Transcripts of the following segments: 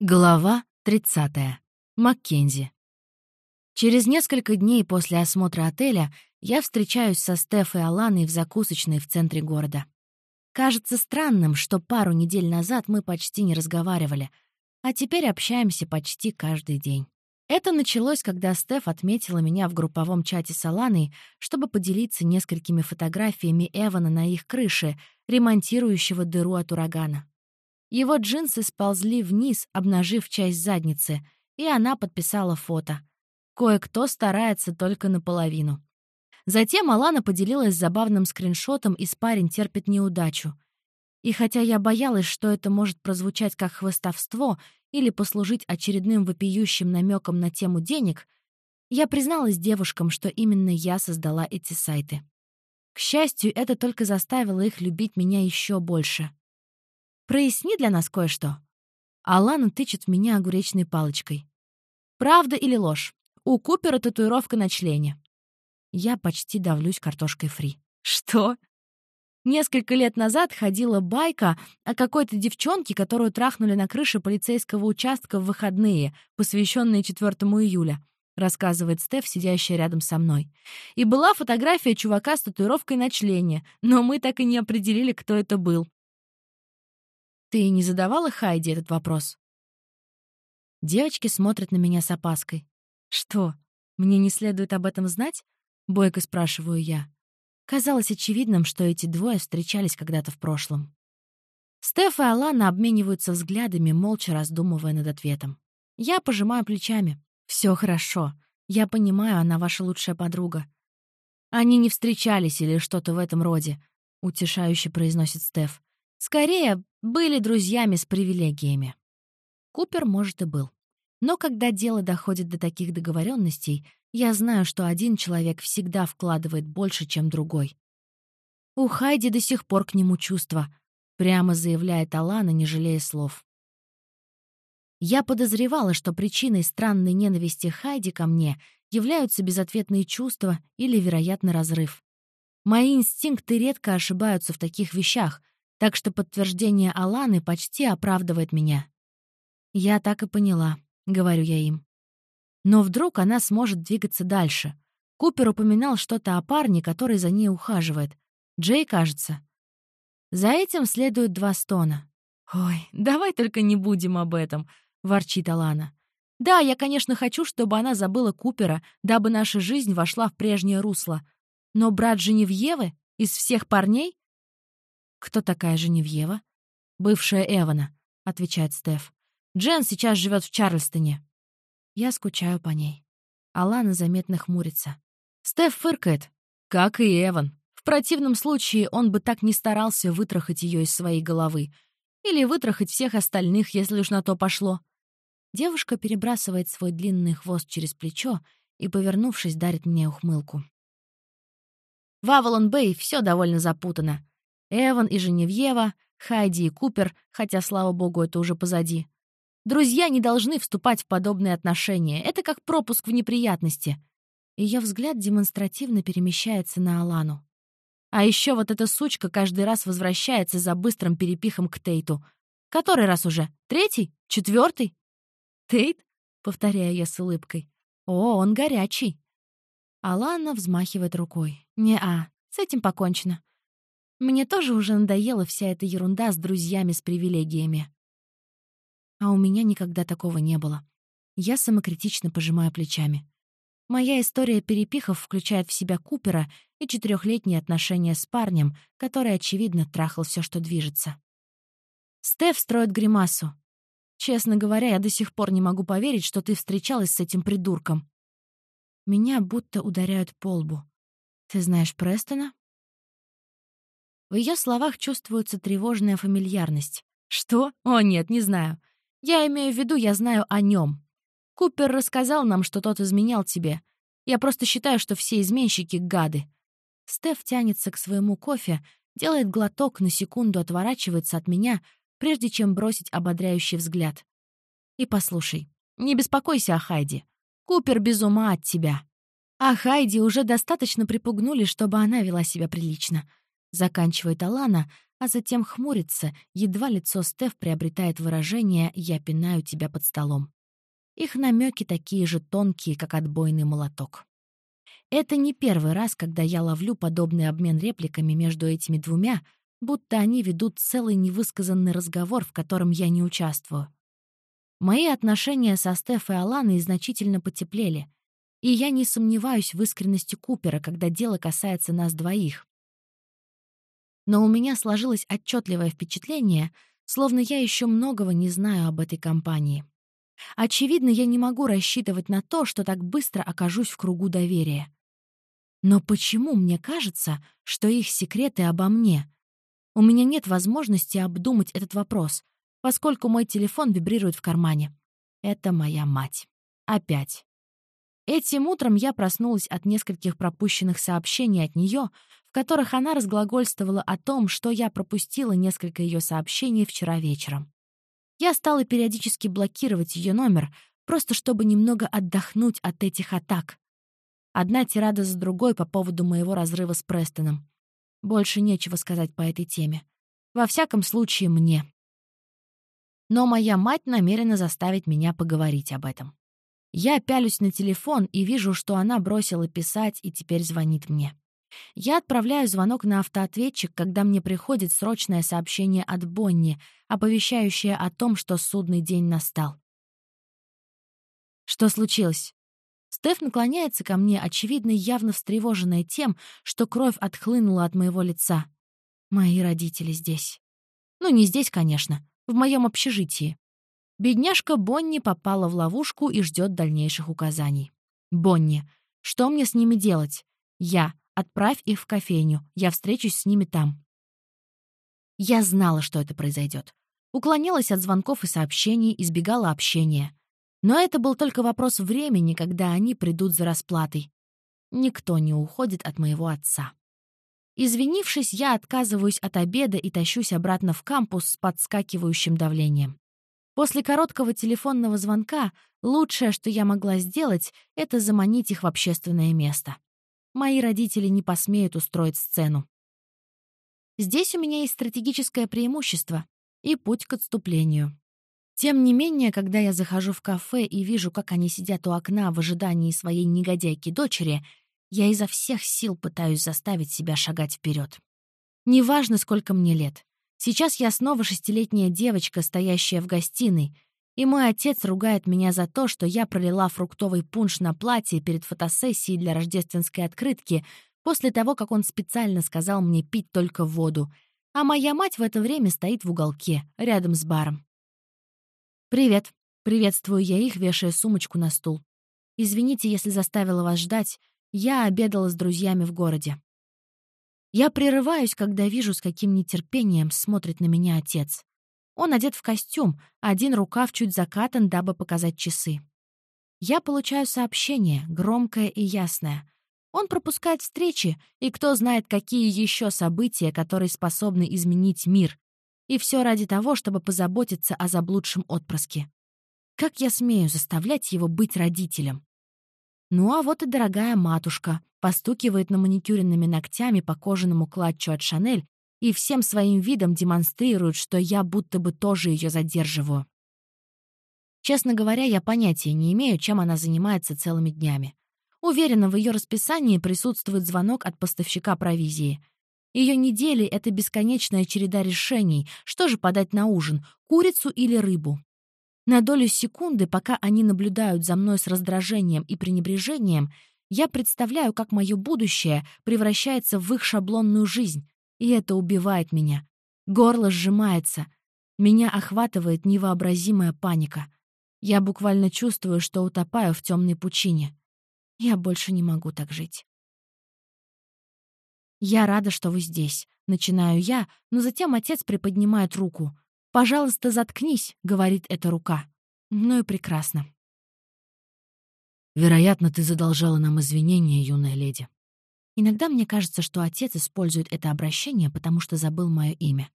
Глава 30. Маккензи. Через несколько дней после осмотра отеля я встречаюсь со Стеф и Аланой в закусочной в центре города. Кажется странным, что пару недель назад мы почти не разговаривали, а теперь общаемся почти каждый день. Это началось, когда Стеф отметила меня в групповом чате с Аланой, чтобы поделиться несколькими фотографиями Эвана на их крыше, ремонтирующего дыру от урагана. Его джинсы сползли вниз, обнажив часть задницы, и она подписала фото. Кое-кто старается только наполовину. Затем Алана поделилась забавным скриншотом из «Парень терпит неудачу». И хотя я боялась, что это может прозвучать как хвостовство или послужить очередным вопиющим намеком на тему денег, я призналась девушкам, что именно я создала эти сайты. К счастью, это только заставило их любить меня еще больше. Проясни для нас кое-что». Алана тычет в меня огуречной палочкой. «Правда или ложь? У Купера татуировка на члене». Я почти давлюсь картошкой фри. «Что?» Несколько лет назад ходила байка о какой-то девчонке, которую трахнули на крыше полицейского участка в выходные, посвященные 4 июля, рассказывает Стеф, сидящая рядом со мной. И была фотография чувака с татуировкой на члене, но мы так и не определили, кто это был. Ты не задавала Хайди этот вопрос? Девочки смотрят на меня с опаской. Что, мне не следует об этом знать? Бойко спрашиваю я. Казалось очевидным, что эти двое встречались когда-то в прошлом. Стеф и Алана обмениваются взглядами, молча раздумывая над ответом. Я пожимаю плечами. Все хорошо. Я понимаю, она ваша лучшая подруга. Они не встречались или что-то в этом роде, утешающе произносит Стеф. Скорее, были друзьями с привилегиями. Купер, может, и был. Но когда дело доходит до таких договоренностей, я знаю, что один человек всегда вкладывает больше, чем другой. У Хайди до сих пор к нему чувства, прямо заявляет Алана, не жалея слов. Я подозревала, что причиной странной ненависти Хайди ко мне являются безответные чувства или, вероятно, разрыв. Мои инстинкты редко ошибаются в таких вещах — так что подтверждение Аланы почти оправдывает меня. «Я так и поняла», — говорю я им. Но вдруг она сможет двигаться дальше. Купер упоминал что-то о парне, который за ней ухаживает. Джей, кажется. За этим следуют два стона. «Ой, давай только не будем об этом», — ворчит Алана. «Да, я, конечно, хочу, чтобы она забыла Купера, дабы наша жизнь вошла в прежнее русло. Но брат Женевьевы из всех парней «Кто такая Женевьева?» «Бывшая Эвана», — отвечает Стеф. «Джен сейчас живет в Чарльстоне». Я скучаю по ней. Алана заметно хмурится. Стеф фыркает. Как и Эван. В противном случае он бы так не старался вытрахать ее из своей головы. Или вытрахать всех остальных, если уж на то пошло. Девушка перебрасывает свой длинный хвост через плечо и, повернувшись, дарит мне ухмылку. В Авалон-Бэй все довольно запутано. Эван и Женевьева, Хайди и Купер, хотя, слава богу, это уже позади. Друзья не должны вступать в подобные отношения. Это как пропуск в неприятности. Ее взгляд демонстративно перемещается на Алану. А еще вот эта сучка каждый раз возвращается за быстрым перепихом к Тейту. Который раз уже? Третий? Четвертый? Тейт? Повторяю я с улыбкой. О, он горячий. Алана взмахивает рукой. Не-а, с этим покончено. Мне тоже уже надоела вся эта ерунда с друзьями с привилегиями. А у меня никогда такого не было. Я самокритично пожимаю плечами. Моя история перепихов включает в себя Купера и четырехлетние отношения с парнем, который, очевидно, трахал все, что движется. Стеф строит гримасу. Честно говоря, я до сих пор не могу поверить, что ты встречалась с этим придурком. Меня будто ударяют по лбу. Ты знаешь Престона? В ее словах чувствуется тревожная фамильярность. «Что? О, нет, не знаю. Я имею в виду, я знаю о нем. Купер рассказал нам, что тот изменял тебе. Я просто считаю, что все изменщики — гады». Стеф тянется к своему кофе, делает глоток, на секунду отворачивается от меня, прежде чем бросить ободряющий взгляд. «И послушай, не беспокойся о Хайди. Купер без ума от тебя. А Хайди уже достаточно припугнули, чтобы она вела себя прилично. Заканчивает Алана, а затем хмурится, едва лицо Стеф приобретает выражение «я пинаю тебя под столом». Их намеки такие же тонкие, как отбойный молоток. Это не первый раз, когда я ловлю подобный обмен репликами между этими двумя, будто они ведут целый невысказанный разговор, в котором я не участвую. Мои отношения со Стеф и Аланой значительно потеплели, и я не сомневаюсь в искренности Купера, когда дело касается нас двоих. Но у меня сложилось отчетливое впечатление, словно я еще многого не знаю об этой компании. Очевидно, я не могу рассчитывать на то, что так быстро окажусь в кругу доверия. Но почему мне кажется, что их секреты обо мне? У меня нет возможности обдумать этот вопрос, поскольку мой телефон вибрирует в кармане. Это моя мать. Опять. Этим утром я проснулась от нескольких пропущенных сообщений от нее, в которых она разглагольствовала о том, что я пропустила несколько ее сообщений вчера вечером. Я стала периодически блокировать ее номер, просто чтобы немного отдохнуть от этих атак. Одна тирада за другой по поводу моего разрыва с Престоном. Больше нечего сказать по этой теме. Во всяком случае, мне. Но моя мать намерена заставить меня поговорить об этом. Я пялюсь на телефон и вижу, что она бросила писать и теперь звонит мне. Я отправляю звонок на автоответчик, когда мне приходит срочное сообщение от Бонни, оповещающее о том, что судный день настал. Что случилось? Стеф наклоняется ко мне, очевидно, явно встревоженная тем, что кровь отхлынула от моего лица. Мои родители здесь. Ну, не здесь, конечно, в моем общежитии. Бедняжка Бонни попала в ловушку и ждет дальнейших указаний. «Бонни, что мне с ними делать? Я. Отправь их в кофейню. Я встречусь с ними там». Я знала, что это произойдет. Уклонялась от звонков и сообщений, избегала общения. Но это был только вопрос времени, когда они придут за расплатой. Никто не уходит от моего отца. Извинившись, я отказываюсь от обеда и тащусь обратно в кампус с подскакивающим давлением. После короткого телефонного звонка лучшее, что я могла сделать, это заманить их в общественное место. Мои родители не посмеют устроить сцену. Здесь у меня есть стратегическое преимущество и путь к отступлению. Тем не менее, когда я захожу в кафе и вижу, как они сидят у окна в ожидании своей негодяйки-дочери, я изо всех сил пытаюсь заставить себя шагать вперед. Неважно, сколько мне лет. Сейчас я снова шестилетняя девочка, стоящая в гостиной, и мой отец ругает меня за то, что я пролила фруктовый пунш на платье перед фотосессией для рождественской открытки после того, как он специально сказал мне пить только воду, а моя мать в это время стоит в уголке, рядом с баром. «Привет», — приветствую я их, вешая сумочку на стул. «Извините, если заставила вас ждать, я обедала с друзьями в городе». Я прерываюсь, когда вижу, с каким нетерпением смотрит на меня отец. Он одет в костюм, один рукав чуть закатан, дабы показать часы. Я получаю сообщение, громкое и ясное. Он пропускает встречи, и кто знает, какие еще события, которые способны изменить мир. И все ради того, чтобы позаботиться о заблудшем отпрыске. Как я смею заставлять его быть родителем? Ну а вот и дорогая матушка, постукивает на маникюренными ногтями по кожаному клатчу от Шанель и всем своим видом демонстрирует, что я будто бы тоже ее задерживаю. Честно говоря, я понятия не имею, чем она занимается целыми днями. Уверена, в ее расписании присутствует звонок от поставщика провизии. Ее недели — это бесконечная череда решений, что же подать на ужин, курицу или рыбу. На долю секунды, пока они наблюдают за мной с раздражением и пренебрежением, я представляю, как мое будущее превращается в их шаблонную жизнь, и это убивает меня. Горло сжимается. Меня охватывает невообразимая паника. Я буквально чувствую, что утопаю в темной пучине. Я больше не могу так жить. «Я рада, что вы здесь», — начинаю я, но затем отец приподнимает руку. «Пожалуйста, заткнись», — говорит эта рука. Ну и прекрасно. Вероятно, ты задолжала нам извинения, юная леди. Иногда мне кажется, что отец использует это обращение, потому что забыл мое имя.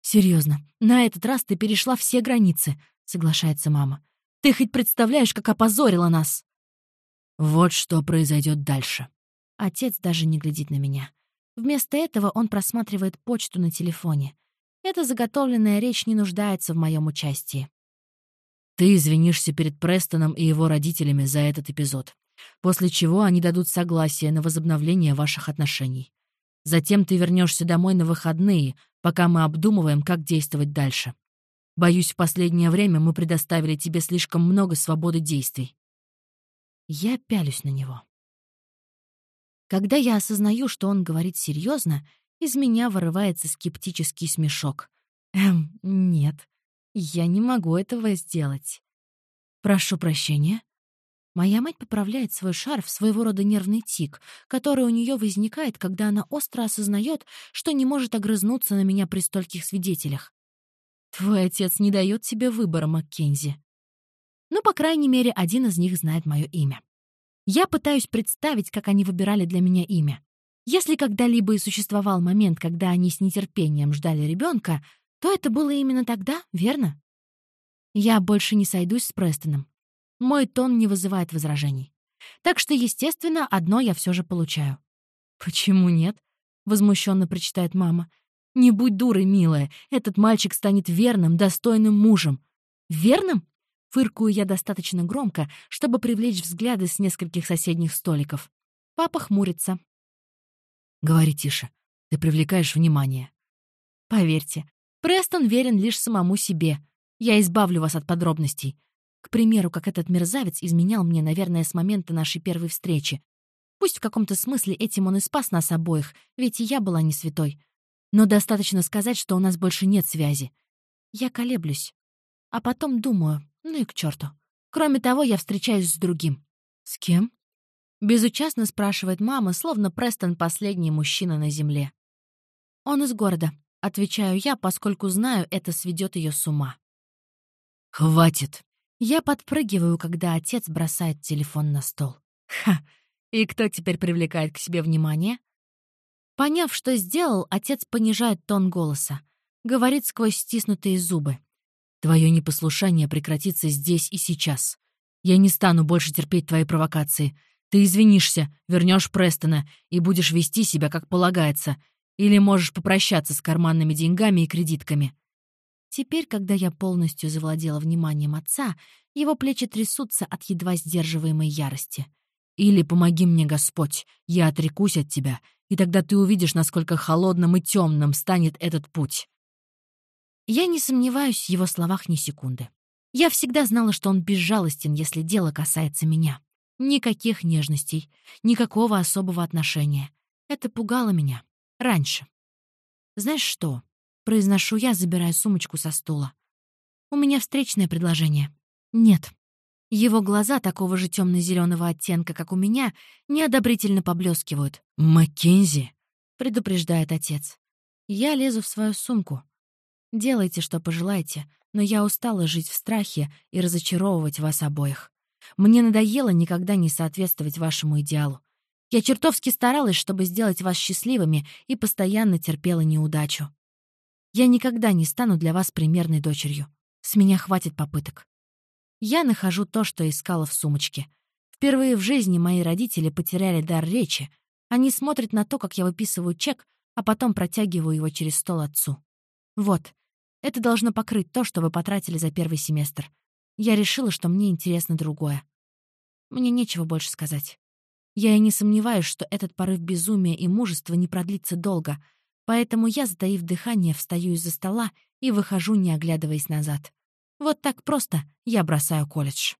Серьезно, на этот раз ты перешла все границы, соглашается мама. Ты хоть представляешь, как опозорила нас? Вот что произойдет дальше. Отец даже не глядит на меня. Вместо этого он просматривает почту на телефоне. Эта заготовленная речь не нуждается в моем участии. Ты извинишься перед Престоном и его родителями за этот эпизод, после чего они дадут согласие на возобновление ваших отношений. Затем ты вернешься домой на выходные, пока мы обдумываем, как действовать дальше. Боюсь, в последнее время мы предоставили тебе слишком много свободы действий. Я пялюсь на него. Когда я осознаю, что он говорит серьезно, из меня вырывается скептический смешок. Эм, нет, я не могу этого сделать. Прошу прощения. Моя мать поправляет свой шарф, своего рода нервный тик, который у нее возникает, когда она остро осознает, что не может огрызнуться на меня при стольких свидетелях. Твой отец не дает тебе выбора, Маккензи. Ну, по крайней мере, один из них знает мое имя. Я пытаюсь представить, как они выбирали для меня имя. Если когда-либо и существовал момент, когда они с нетерпением ждали ребенка, то это было именно тогда, верно? Я больше не сойдусь с Престоном. Мой тон не вызывает возражений. Так что, естественно, одно я все же получаю. «Почему нет?» — возмущенно прочитает мама. «Не будь дурой, милая. Этот мальчик станет верным, достойным мужем». «Верным?» Фыркую я достаточно громко, чтобы привлечь взгляды с нескольких соседних столиков. Папа хмурится. «Говори тише. Ты привлекаешь внимание». «Поверьте, Престон верен лишь самому себе. Я избавлю вас от подробностей. К примеру, как этот мерзавец изменял мне, наверное, с момента нашей первой встречи. Пусть в каком-то смысле этим он и спас нас обоих, ведь и я была не святой. Но достаточно сказать, что у нас больше нет связи. Я колеблюсь. А потом думаю, ну и к черту. Кроме того, я встречаюсь с другим. С кем? Безучастно спрашивает мама, словно Престон последний мужчина на земле. Он из города, отвечаю я, поскольку знаю, это сведет ее с ума. Хватит. Я подпрыгиваю, когда отец бросает телефон на стол. Ха! И кто теперь привлекает к себе внимание? Поняв, что сделал, отец понижает тон голоса. Говорит сквозь стиснутые зубы. Твое непослушание прекратится здесь и сейчас. Я не стану больше терпеть твои провокации. Ты извинишься, вернешь Престона и будешь вести себя, как полагается. Или можешь попрощаться с карманными деньгами и кредитками. Теперь, когда я полностью завладела вниманием отца, его плечи трясутся от едва сдерживаемой ярости. «Или помоги мне, Господь, я отрекусь от тебя, и тогда ты увидишь, насколько холодным и темным станет этот путь. Я не сомневаюсь в его словах ни секунды. Я всегда знала, что он безжалостен, если дело касается меня. Никаких нежностей, никакого особого отношения. Это пугало меня. Раньше. Знаешь что? Произношу я, забирая сумочку со стула. У меня встречное предложение. Нет. Его глаза такого же темно-зеленого оттенка, как у меня, неодобрительно поблескивают. «Маккензи!» — предупреждает отец. Я лезу в свою сумку. Делайте, что пожелаете, но я устала жить в страхе и разочаровывать вас обоих. Мне надоело никогда не соответствовать вашему идеалу. Я чертовски старалась, чтобы сделать вас счастливыми, и постоянно терпела неудачу. Я никогда не стану для вас примерной дочерью. С меня хватит попыток. Я нахожу то, что искала в сумочке. Впервые в жизни мои родители потеряли дар речи. Они смотрят на то, как я выписываю чек, а потом протягиваю его через стол отцу. Вот, это должно покрыть то, что вы потратили за первый семестр. Я решила, что мне интересно другое. Мне нечего больше сказать. Я и не сомневаюсь, что этот порыв безумия и мужества не продлится долго, поэтому я, затаив дыхание, встаю из-за стола и выхожу, не оглядываясь назад. Вот так просто я бросаю колледж.